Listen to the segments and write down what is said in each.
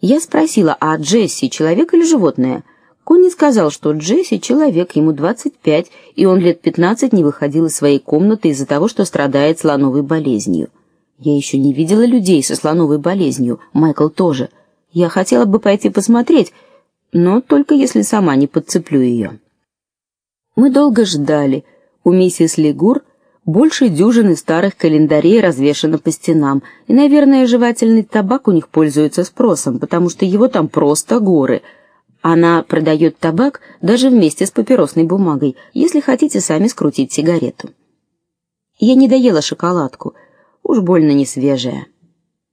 Я спросила: "А Джесси человек или животное?" Конни сказал, что Джесси человек, ему 25, и он лет 15 не выходил из своей комнаты из-за того, что страдает слоновой болезнью. Я еще не видела людей со слоновой болезнью, Майкл тоже. Я хотела бы пойти посмотреть, но только если сама не подцеплю ее. Мы долго ждали. У миссис Легур больше дюжины старых календарей развешано по стенам, и, наверное, жевательный табак у них пользуется спросом, потому что его там просто горы. Она продает табак даже вместе с папиросной бумагой, если хотите сами скрутить сигарету. Я не доела шоколадку, уж больно не свежая.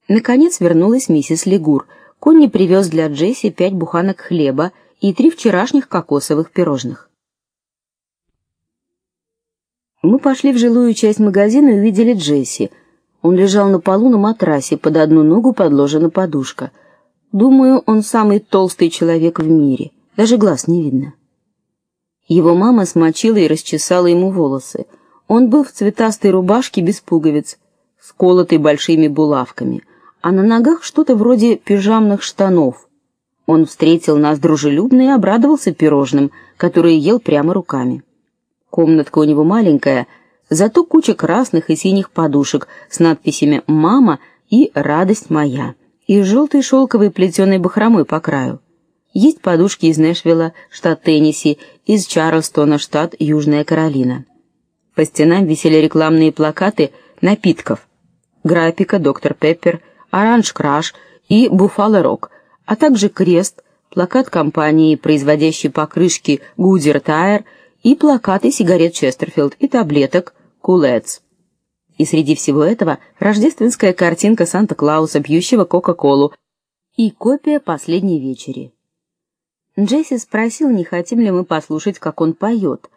Наконец вернулась миссис Легур. Конни привез для Джесси пять буханок хлеба и три вчерашних кокосовых пирожных. Мы пошли в жилую часть магазина и увидели Джесси. Он лежал на полу на матрасе, под одну ногу подложена подушка. Думаю, он самый толстый человек в мире. Даже глаз не видно. Его мама смочила и расчесала ему волосы. Он был в цветастой рубашке без пуговиц, сколотой большими булавками, а на ногах что-то вроде пижамных штанов. Он встретил нас дружелюбно и обрадовался пирожным, которые ел прямо руками. Комнатка у него маленькая, зато куча красных и синих подушек с надписями «Мама» и «Радость моя» и желтой шелковой плетеной бахромой по краю. Есть подушки из Нэшвилла, штат Теннесси, из Чарльстона, штат Южная Каролина. По стенам висели рекламные плакаты напитков: Графика, Доктор Пеппер, Оранж Краш и Буффало Рок, а также крест, плакат компании, производящей покрышки Goodyear Tire и плакаты сигарет Честерфилд и таблеток Кулец. И среди всего этого рождественская картинка Санта-Клауса, пьющего Кока-колу, и копия последней вечери. Джесси спросил, не хотим ли мы послушать, как он поет.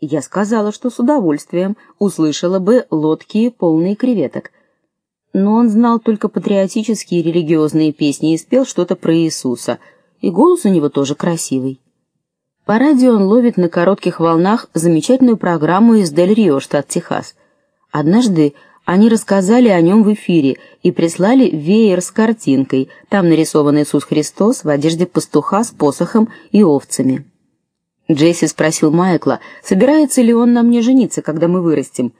Я сказала, что с удовольствием услышала бы лодки полные креветок. Но он знал только патриотические и религиозные песни и спел что-то про Иисуса, и голос у него тоже красивый. По радио он ловит на коротких волнах замечательную программу из Дель-Рио, штат Техас. Однажды они рассказали о нем в эфире и прислали веер с картинкой. Там нарисован Иисус Христос в одежде пастуха с посохом и овцами. Джесси спросил Майкла, собирается ли он на мне жениться, когда мы вырастем.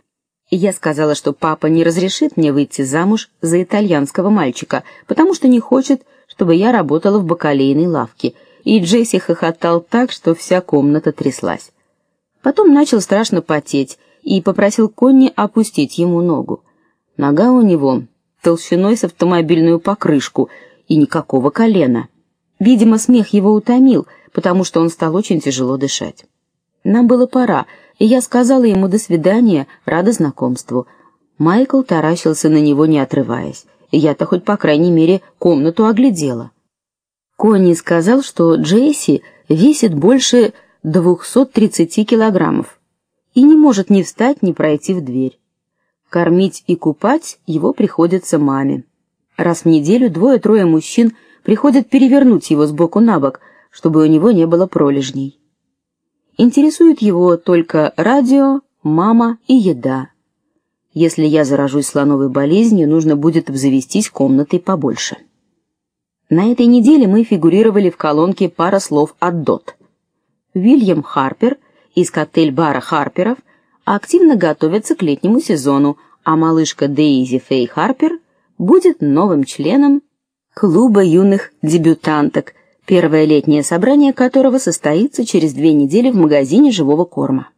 И я сказала, что папа не разрешит мне выйти замуж за итальянского мальчика, потому что не хочет, чтобы я работала в бакалейной лавке и Джесси хохотал так, что вся комната тряслась. Потом начал страшно потеть и попросил Конни опустить ему ногу. Нога у него толщиной с автомобильную покрышку и никакого колена. Видимо, смех его утомил, потому что он стал очень тяжело дышать. Нам было пора, и я сказала ему до свидания, рада знакомству. Майкл таращился на него, не отрываясь. Я-то хоть по крайней мере комнату оглядела. Конни сказал, что Джесси весит больше 230 килограммов и не может ни встать, ни пройти в дверь. Кормить и купать его приходится маме. Раз в неделю двое-трое мужчин приходят перевернуть его с боку на бок, чтобы у него не было пролежней. Интересует его только радио, мама и еда. Если я заражусь слоновой болезнью, нужно будет обзавестись комнатой побольше. На этой неделе мы фигурировали в колонке пара слов от Дот. Уильям Харпер из коктейль-бара Харперов активно готовится к летнему сезону, а малышка Дейзи Фей Харпер будет новым членом клуба юных дебютанток, первое летнее собрание которого состоится через две недели в магазине живого корма.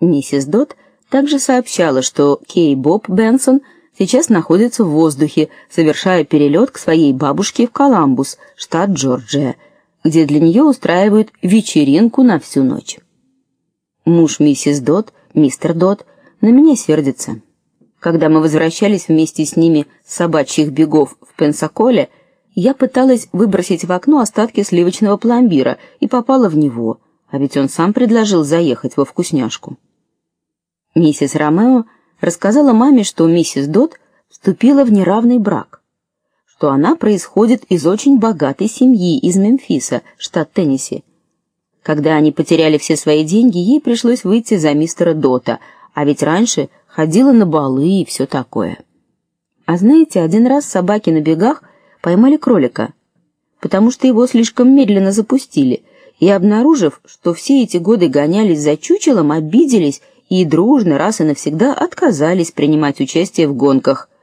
Миссис Дот также сообщала, что Кей Боб Бенсон – сейчас находится в воздухе, совершая перелет к своей бабушке в Коламбус, штат Джорджия, где для нее устраивают вечеринку на всю ночь. Муж миссис Дот, мистер Дот, на меня сердится. Когда мы возвращались вместе с ними с собачьих бегов в Пенсаколе, я пыталась выбросить в окно остатки сливочного пломбира и попала в него, а ведь он сам предложил заехать во вкусняшку. Миссис Ромео рассказала маме, что миссис Дот вступила в неравный брак, что она происходит из очень богатой семьи из Мемфиса, штат Теннесси. Когда они потеряли все свои деньги, ей пришлось выйти за мистера Дота, а ведь раньше ходила на балы и все такое. А знаете, один раз собаки на бегах поймали кролика. потому что его слишком медленно запустили, и обнаружив, что все эти годы гонялись за чучелом, обиделись и дружно раз и навсегда отказались принимать участие в гонках.